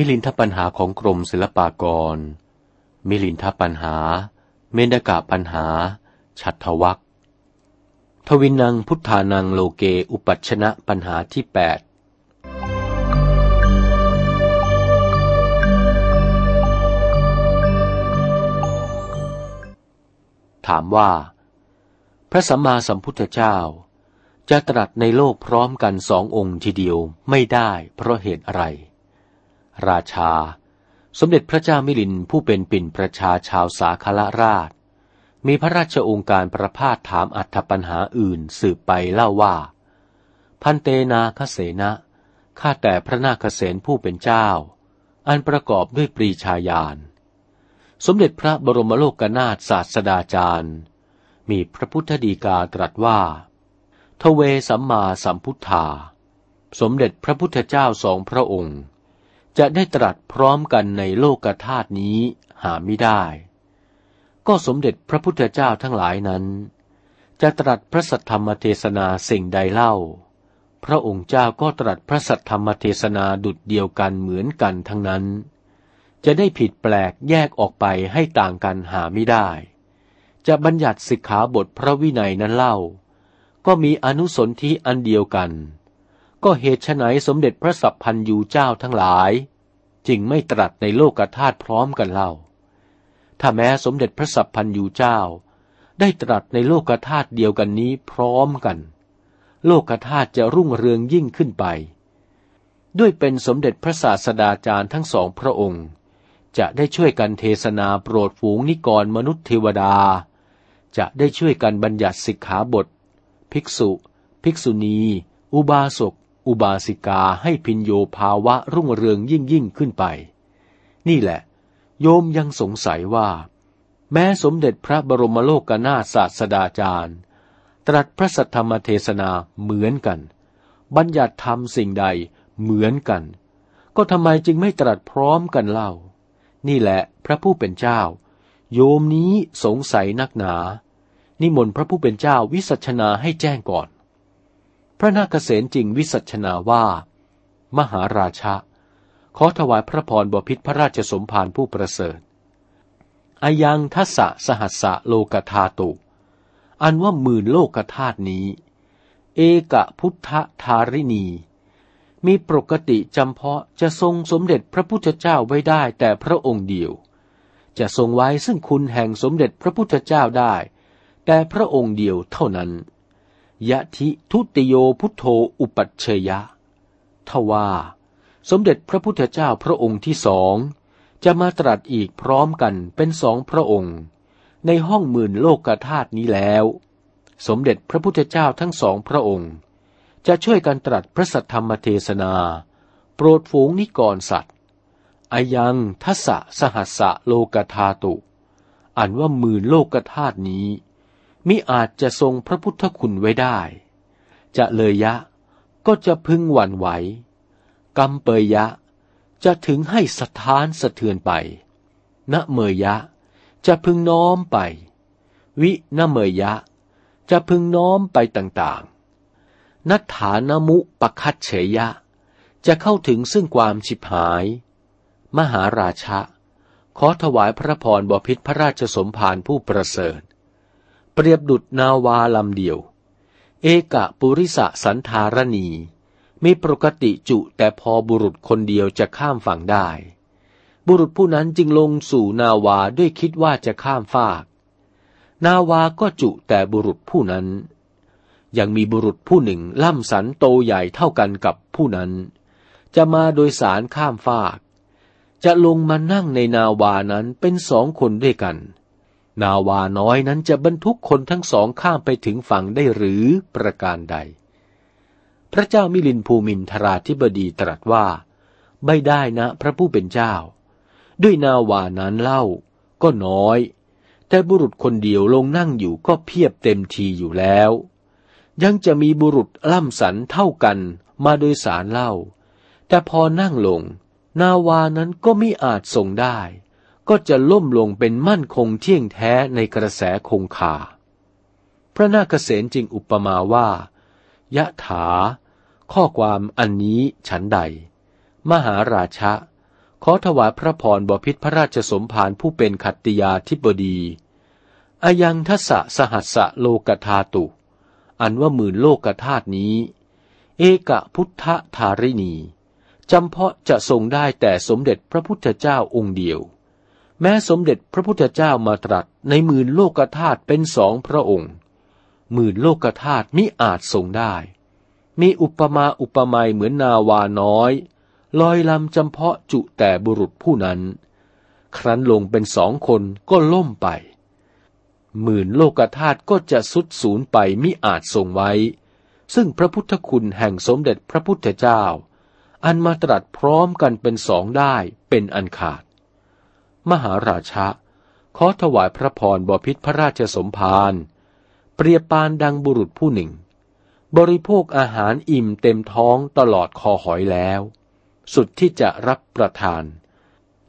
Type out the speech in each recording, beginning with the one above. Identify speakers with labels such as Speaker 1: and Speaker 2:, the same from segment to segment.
Speaker 1: มิลินทปัญหาของกรมศิลปากร มิลินทปัญหา เมนกะปัญหา ฉัตทวักทวินังพุทธานังโลเกอุปัชนะปัญหาที่แปดถามว่า พระสัมมาสัมพุทธเจ้า จะตรัสในโลกพร้อมกันสององค์ทีเดียวไม่ได้เพราะเหตุอะไร ราชา สมเด็จพระเจ้ามิลินผู้เป็นปิ่นประชาชาวสาคละราช มีพระราชองค์การประพาสถามอัธปัญหาอื่นสืบไปเล่าว่า พันเตนาคเสนะข้าแต่พระนาคเสนผู้เป็นเจ้า อันประกอบด้วยปรีชาญาณ สมเด็จพระบรมโลกนาถศาสดาจารย์ มีพระพุทธดีกาตรัสว่า ทเวสัมมาสัมพุทธา สมเด็จพระพุทธเจ้าสองพระองค์ จะได้ตรัสพร้อมกันในโลกธาตุนี้หาไม่ได้ ก็สมเด็จพระพุทธเจ้าทั้งหลายนั้น จะตรัสพระสัทธรรมเทศนาสิ่งใดเล่า พระองค์เจ้าก็ตรัสพระสัทธรรมเทศนาดุดเดียวกันเหมือนกันทั้งนั้น จะได้ผิดแปลกแยกออกไปให้ต่างกันหาไม่ได้ จะบัญญัติสิกขาบทพระวินัยนั้นเล่า ก็มีอนุสนธิอันเดียวกัน ก็เหตุไฉนสมเด็จพระสัพพันยูเจ้าทั้งหลาย จึงไม่ตรัสในโลกธาตุพร้อมกันเล่า ถ้าแม้สมเด็จพระสัพพันยูเจ้า ได้ตรัสในโลกธาตุเดียวกันนี้พร้อมกัน โลกธาตุจะรุ่งเรืองยิ่งขึ้นไป ด้วยเป็นสมเด็จพระศาสดาจารย์ทั้งสองพระองค์ จะได้ช่วยกันเทศนาโปรดฝูงนิกรมนุษย์เทวดา จะได้ช่วยกันบัญญัติสิกขาบท ภิกษุ ภิกษุณี อุบาสก อุบาสิกาให้พินโยภาวะรุ่งเรืองยิ่งยิ่งขึ้นไป นี่แหละ โยมยังสงสัยว่า แม้สมเด็จพระบรมโลกนาศาสดาจารย์ ตรัสพระสัทธรรมเทศนาเหมือนกัน บัญญัติธรรมสิ่งใดเหมือนกัน ก็ทำไมจึงไม่ตรัสพร้อมกันเล่า นี่แหละพระผู้เป็นเจ้า โยมนี้สงสัยนักหนา นิมนต์พระผู้เป็นเจ้าวิสัชนาให้แจ้งก่อน พระนาคเษนจริงวิสัชนาว่า มหาราชะ ขอถวายพระพรบพิษพระราชสมภารผู้ประเสริฐอายังทัสสหัสสะโลกธาตุ อันว่าหมื่นโลกธาตุนี้ เอกพุทธธาริณี มีปกติจำเพาะจะทรงสมเด็จพระพุทธเจ้าไว้ได้แต่พระองค์เดียว จะทรงไว้ซึ่งคุณแห่งสมเด็จพระพุทธเจ้าได้ แต่พระองค์เดียวเท่านั้น ยะทิทุติโยพุทโธอุปัชเชยะ ทว่า สมเด็จพระพุทธเจ้าพระองค์ที่สอง จะมาตรัสอีกพร้อมกันเป็นสองพระองค์ ในห้องหมื่นโลกธาตุนี้แล้ว สมเด็จพระพุทธเจ้าทั้งสองพระองค์ จะช่วยกันตรัสพระสัทธรรมเทศนา โปรดฝูงนิกรสัตว์อายังทัสสะสหัสสะโลกธาตุ อันว่าหมื่นโลกธาตุนี้ มิอาจจะทรงพระพุทธคุณไว้ได้ จะเลยยะก็จะพึงหวั่นไหวกำเปยยะจะถึงให้สถานสะเทือนไป ณเมยยะจะพึงน้อมไป วิณเมยยะจะพึงน้อมไปต่างๆ นัฐานมุปคัตเฉยะ จะเข้าถึงซึ่งความฉิบหาย มหาราชะ ขอถวายพระพรบพิษพระราชสมภารผู้ประเสริฐ เปรียบดุดนาวาลำเดียว เอกะปุริสะสันธารณี มีปกติจุแต่พอบุรุษคนเดียวจะข้ามฝั่งได้ บุรุษผู้นั้นจึงลงสู่นาวาด้วยคิดว่าจะข้ามฟาก นาวาก็จุแต่บุรุษผู้นั้น ยังมีบุรุษผู้หนึ่งล่ำสันโตใหญ่เท่ากันกับผู้นั้น จะมาโดยสารข้ามฟาก จะลงมานั่งในนาวานั้นเป็นสองคนด้วยกัน นาวาน้อยนั้นจะบรรทุกคนทั้งสองข้ามไปถึงฝั่งได้หรือประการใด พระเจ้ามิลินภูมินทราธิบดีตรัสว่า ไม่ได้นะพระผู้เป็นเจ้า ด้วยนาวานั้นเล่า ก็น้อย แต่บุรุษคนเดียวลงนั่งอยู่ก็เพียบเต็มทีอยู่แล้ว ยังจะมีบุรุษล่ำสันเท่ากันมาโดยสารเล่า แต่พอนั่งลง นาวานั้นก็ไม่อาจส่งได้ ก็จะล่มลงเป็นมั่นคงเที่ยงแท้ในกระแสคงคา พระนาคเษนจึงอุปมาว่ายะถา ข้อความอันนี้ฉันใด มหาราชะ ขอถวายพระพรบพิษพระราชสมภารผู้เป็นขัตติยาธิบดีอายังทัสสหัสสะโลกธาตุ อันว่าหมื่นโลกธาตุนี้ เอกพุทธธารินีจำเพาะจะทรงได้แต่สมเด็จพระพุทธเจ้าองค์เดียว แม้สมเด็จพระพุทธเจ้ามาตรัสในหมื่นโลกธาตุเป็นสองพระองค์ หมื่นโลกธาตุมิอาจทรงได้ มีอุปมาอุปไมยเหมือนนาวาน้อย ลอยลำจำเพาะจุแต่บุรุษผู้นั้น ครั้นลงเป็นสองคนก็ล่มไป หมื่นโลกธาตุก็จะสุดสูญไปมิอาจทรงไว้ ซึ่งพระพุทธคุณแห่งสมเด็จพระพุทธเจ้า อันมาตรัสพร้อมกันเป็นสองได้เป็นอันขาด มหาราชะ ขอถวายพระพรบพิษพระราชสมภารเปรียบปานดังบุรุษผู้หนึ่ง บริโภคอาหารอิ่มเต็มท้องตลอดคอหอยแล้ว สุดที่จะรับประทาน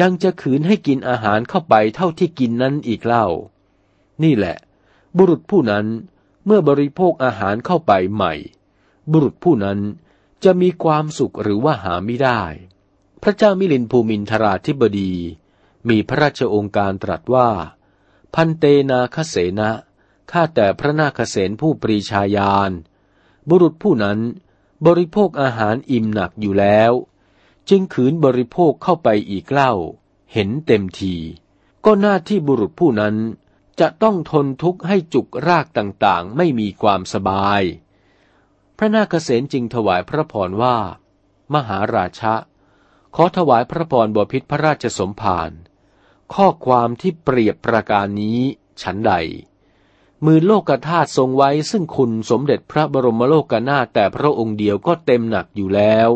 Speaker 1: ยังจะขืนให้กินอาหารเข้าไปเท่าที่กินนั้นอีกเล่า นี่แหละ บุรุษผู้นั้นเมื่อบริโภคอาหารเข้าไปใหม่ บุรุษผู้นั้นจะมีความสุขหรือว่าหาไม่ได้ พระเจ้ามิลินภูมินทราธิบดี มีพระราชองค์การตรัสว่า พันเตนาคเสนะข้าแต่พระนาคเษนผู้ปรีชาญาณบุรุษผู้นั้นบริโภคอาหารอิ่มหนักอยู่แล้ว จึงขืนบริโภคเข้าไปอีกเล่า เห็นเต็มที ก็หน้าที่บุรุษผู้นั้นจะต้องทนทุกข์ให้จุกรากต่างๆ ไม่มีความสบาย พระนาคเษนจึงถวายพระพรว่า มหาราชะ ขอถวายพระพรบพิษพระราชสมภาร ข้อความที่เปรียบประการนี้ฉันใด มือโลกธาตุทรงไว้ซึ่งคุณสมเด็จพระบรมโลกนาถแต่พระองค์เดียวก็เต็มหนักอยู่แล้ว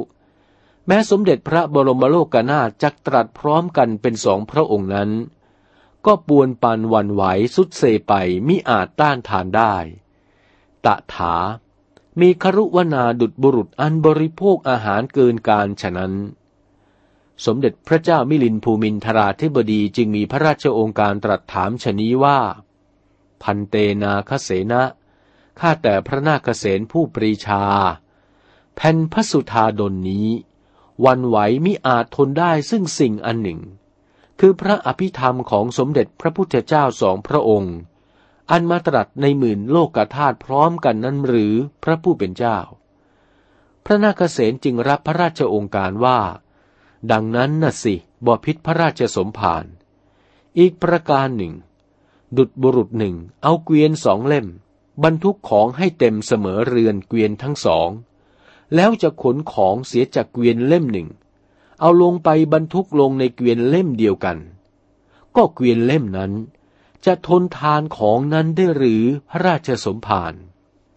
Speaker 1: แม้สมเด็จพระบรมโลกนาถจักตรัสพร้อมกันเป็นสองพระองค์นั้น ก็ปวนปันวันไหวสุดเซไปมิอาจต้านทานได้ ตะถา มีครุวนาดุดบุรุษอันบริโภคอาหารเกินการฉะนั้น สมเด็จพระเจ้ามิลินภูมินทราธิบดีจึงมีพระราชโองการตรัสถามชนี้ว่า พันเตนาคเสนะข้าแต่พระนาคเสนผู้ปรีชา แผ่นพระสุธาดลนนี้ วันไหวมิอาจทนได้ซึ่งสิ่งอันหนึ่ง คือพระอภิธรรมของสมเด็จพระพุทธเจ้าสองพระองค์ อันมาตรัสในหมื่นโลกธาตุพร้อมกันนั้นหรือพระผู้เป็นเจ้า พระนาคเษนจึงรับพระราชองค์การว่า ดังนั้นน่ะสิบพิษพระราชสมภารอีกประการหนึ่ง ดุดบุรุษหนึ่งเอาเกวียนสองเล่ม บรรทุกของให้เต็มเสมอเรือนเกวียนทั้งสอง แล้วจะขนของเสียจากเกวียนเล่มหนึ่ง เอาลงไปบรรทุกลงในเกวียนเล่มเดียวกัน ก็เกวียนเล่มนั้น จะทนทานของนั้นได้หรือพระราชสมภาร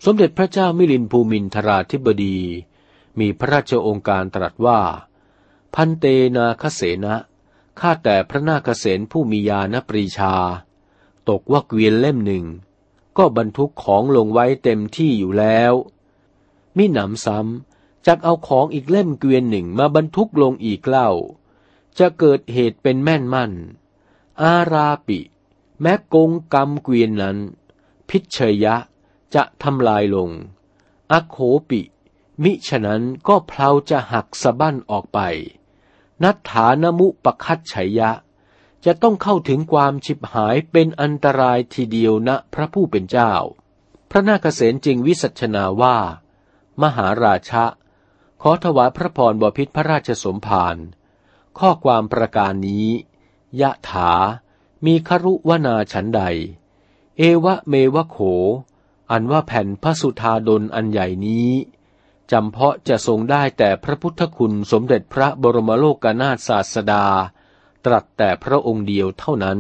Speaker 1: สมเด็จพระเจ้ามิลินภูมินทราธิบดี มีพระราชองค์การตรัสว่า พันเตนาคเสนะข้าแต่พระนาคเสนผู้มียานปรีชา ตกว่าเกวียนเล่มหนึ่ง ก็บรรทุกของลงไว้เต็มที่อยู่แล้วมิหนำซ้ำจักเอาของอีกเล่มเกวียนหนึ่งมาบรรทุกลงอีกเล่า จะเกิดเหตุเป็นแม่นมั่น อาราปิ แม้กงกรรมเกวียนนั้น พิชยะจะทำลายลง อโคปิ มิฉะนั้นก็เพลาจะหักสะบั้นออกไป นัฐานมุปคัตชัยยะ จะต้องเข้าถึงความฉิบหายเป็นอันตรายทีเดียวนะพระผู้เป็นเจ้า พระนาคเษนจึงวิสัชนาว่า มหาราชะ ขอถวายพระพรบพิษพระราชสมภารข้อความประการนี้ ยะถา มีครุวนาฉันใด เอวะเมวะโข อันว่าแผ่นพระสุธาดลอันใหญ่นี้ จำเพาะจะทรงได้แต่พระพุทธคุณสมเด็จพระบรมโลกนาถศาสดา ตรัสแต่พระองค์เดียวเท่านั้น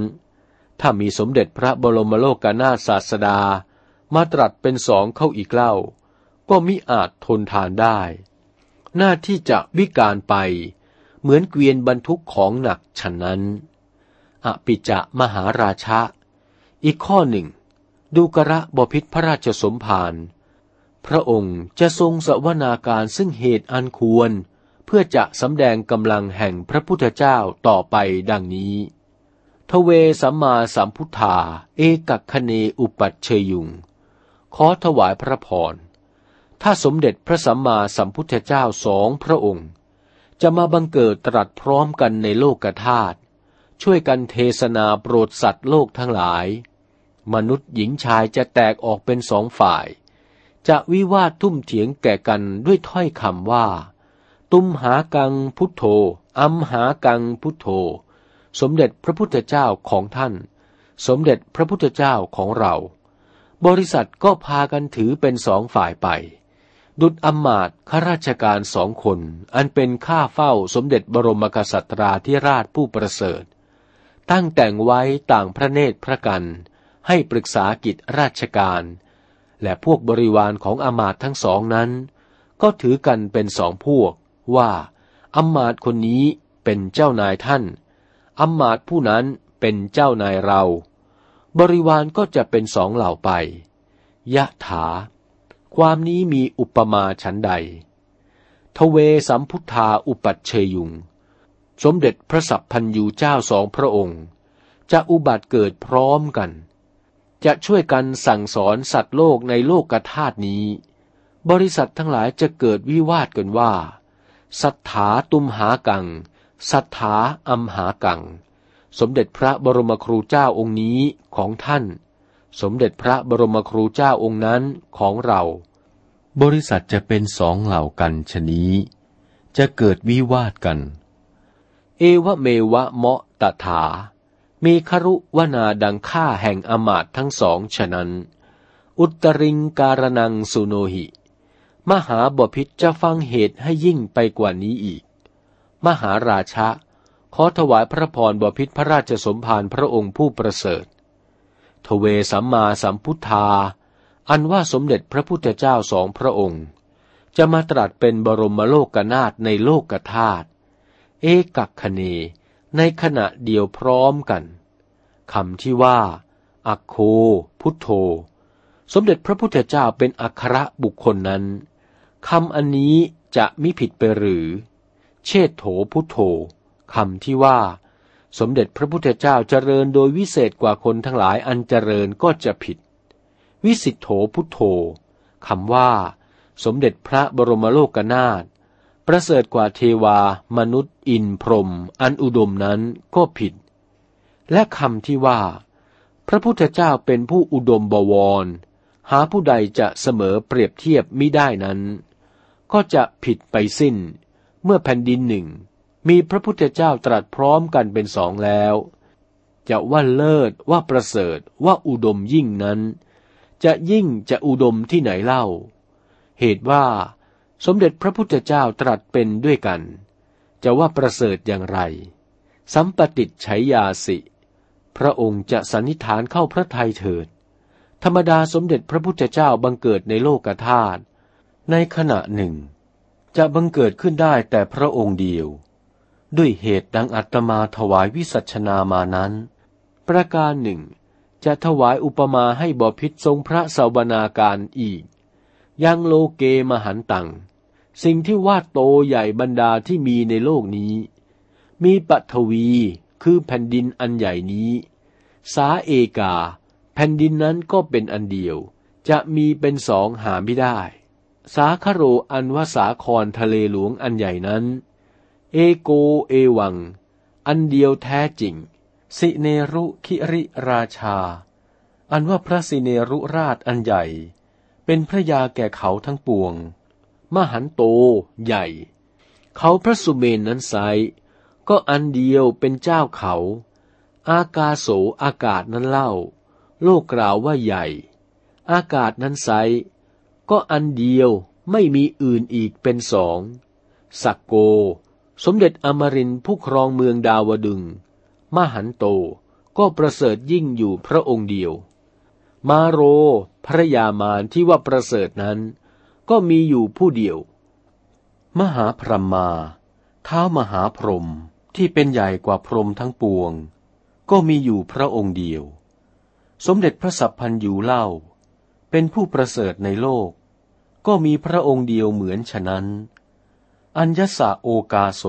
Speaker 1: ถ้ามีสมเด็จพระบรมโลกานาศาสดา มาตรัสเป็นสองเข้าอีกเล่า ก็มิอาจทนทานได้ หน้าที่จะวิการไป เหมือนเกวียนบรรทุกของหนักฉะนั้นอปิจะมหาราชะ อีกข้อหนึ่งดูกระบพิษพระราชสมภาร พระองค์จะทรงสวนาการซึ่งเหตุอันควร เพื่อจะสำแดงกำลังแห่งพระพุทธเจ้าต่อไปดังนี้ ทเวสัมมาสัมพุทธา เอกัคเนอุปัชเชยุง ขอถวายพระพร ถ้าสมเด็จพระสัมมาสัมพุทธเจ้าสองพระองค์ จะมาบังเกิดตรัสพร้อมกันในโลกธาตุช่วยกันเทศนาโปรดสัตว์โลกทั้งหลาย มนุษย์หญิงชายจะแตกออกเป็นสองฝ่าย จะวิวาททุ่มเถียงแก่กันด้วยถ้อยคำว่า ตุมหากังพุทโธ อัมหากังพุทโธ สมเด็จพระพุทธเจ้าของท่าน สมเด็จพระพุทธเจ้าของเรา บริษัทก็พากันถือเป็นสองฝ่ายไป ดุจอมาตข้าราชการสองคน อันเป็นข้าเฝ้าสมเด็จบรมกษัตราธิราชผู้ประเสริฐ ตั้งแต่งไว้ต่างพระเนตรพระกัน ให้ปรึกษากิจราชการ และพวกบริวารของอมาตทั้งสองนั้น ก็ถือกันเป็นสองพวกว่าอมาตคนนี้เป็นเจ้านายท่านอมาตผู้นั้นเป็นเจ้านายเรา บริวารก็จะเป็นสองเหล่าไปยะถา ความนี้มีอุปมาชั้นใด ทเวสัมพุทธาอุปัชเชยุง สมเด็จพระสัพพันยูเจ้าสองพระองค์ จะอุบัติเกิดพร้อมกัน จะช่วยกันสั่งสอนสัตว์โลกในโลกกธาตุนี้ บริษัททั้งหลายจะเกิดวิวาทกันว่า สัทธาตุมหากัง สัทธาอัมหากัง สมเด็จพระบรมครูเจ้าองค์นี้ของท่าน สมเด็จพระบรมครูเจ้าองค์นั้นของเรา บริษัทจะเป็นสองเหล่ากันชนี้ จะเกิดวิวาทกัน เอวะเมวะเมาะตถา มีครุวนาดังฆ่าแห่งอมาตทั้งสองฉะนั้น อุตริงการนังสุโนหิ มหาบพิษจะฟังเหตุให้ยิ่งไปกว่านี้อีก มหาราชะ ขอถวายพระพรบพิษพระราชสมภารพระองค์ผู้ประเสริฐ ทเวสัมมาสัมพุทธา อันว่าสมเด็จพระพุทธเจ้าสองพระองค์ จะมาตรัสเป็นบรมโลกนาถในโลกธาตุ เอกักคเน ในขณะเดียวพร้อมกันคำที่ว่า อักโค พุทโธ สมเด็จพระพุทธเจ้าเป็นอัครบุคคลนั้นคำอันนี้จะมิผิดไปหรือ เชษโถพุทโธคำที่ว่า สมเด็จพระพุทธเจ้าเจริญโดยวิเศษกว่าคนทั้งหลายอันเจริญก็จะผิด วิสิทโถพุทโธคำว่า สมเด็จพระบรมโลกนาถ ประเสริฐกว่าเทวามนุษย์อินพรมอันอุดมนั้นก็ผิด และคำที่ว่า พระพุทธเจ้าเป็นผู้อุดมบวร หาผู้ใดจะเสมอเปรียบเทียบมิได้นั้น ก็จะผิดไปสิ้น เมื่อแผ่นดินหนึ่ง มีพระพุทธเจ้าตรัสพร้อมกันเป็นสองแล้ว จะว่าเลิศว่าประเสริฐว่าอุดมยิ่งนั้น จะยิ่งจะอุดมที่ไหนเล่า เหตุว่า สมเด็จพระพุทธเจ้าตรัสเป็นด้วยกัน จะว่าประเสริฐอย่างไร สัมปติชัยยาสิ พระองค์จะสันนิษฐานเข้าพระทัยเถิด ธรรมดาสมเด็จพระพุทธเจ้าบังเกิดในโลกธาตุในขณะหนึ่ง จะบังเกิดขึ้นได้แต่พระองค์เดียว ด้วยเหตุดังอัตมาถวายวิสัชนามานั้น ประการหนึ่ง จะถวายอุปมาให้บอพิษทรงพระสาวนาการอีก ยังโลเกมหันตัง สิ่งที่วาดโตใหญ่บรรดาที่มีในโลกนี้ มีปฐวีคือแผ่นดินอันใหญ่นี้ สาเอกา แผ่นดินนั้นก็เป็นอันเดียว จะมีเป็นสองหาไม่ได้ สาคโรอันว่าสาครทะเลหลวงอันใหญ่นั้น เอโกเอวัง อันเดียวแท้จริง สิเนรุคิริราชา อันว่าพระสิเนรุราชอันใหญ่ เป็นพระยาแก่เขาทั้งปวง มหันโตใหญ่ เขาพระสุเมนนั้นไซก็อันเดียวเป็นเจ้าเขา อากาโสอากาศนั้นเล่า โลกกล่าวว่าใหญ่ อากาศนั้นไซก็อันเดียวไม่มีอื่นอีกเป็นสองสักโก สมเด็จอมรินผู้ครองเมืองดาวดึง มหันโตก็ประเสริฐยิ่งอยู่พระองค์เดียว มาโรพระยามารที่ว่าประเสริฐนั้น ก็มีอยู่ผู้เดียว มหาพรหมาเท้ามหาพรหมที่เป็นใหญ่กว่าพรหมทั้งปวง ก็มีอยู่พระองค์เดียว สมเด็จพระสัพพันยูเล่า เป็นผู้ประเสริฐในโลก ก็มีพระองค์เดียวเหมือนฉะนั้น อัญญสาโอกาโส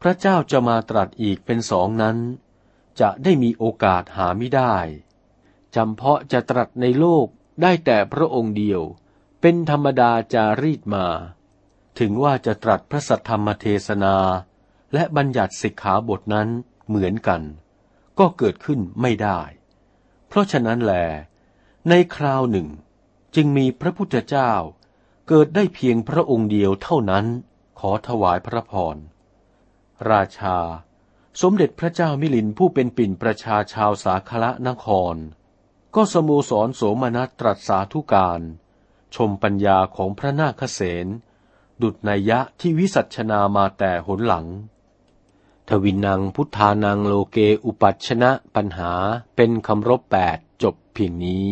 Speaker 1: พระเจ้าจะมาตรัสอีกเป็นสองนั้น จะได้มีโอกาสหาไม่ได้จำเพาะจะตรัสในโลกได้แต่พระองค์เดียว เป็นธรรมดาจารีตมา ถึงว่าจะตรัสพระสัทธรรมเทศนา และบัญญัติสิกขาบทนั้นเหมือนกัน ก็เกิดขึ้นไม่ได้ เพราะฉะนั้นแลในคราวหนึ่ง จึงมีพระพุทธเจ้า เกิดได้เพียงพระองค์เดียวเท่านั้น ขอถวายพระพร ราชา สมเด็จพระเจ้ามิลินผู้เป็นปิ่นประชาชาวสาคละนคร ก็สโมสรโสมนัสตรัสสาธุการ ชมปัญญาของพระนาคเษนดุดนัยยะที่วิสัชนามาแต่หนหลัง ทวินังพุทธานังโลเกอุปัชนะปัญหาเป็นคำรบแปดจบเพียงนี้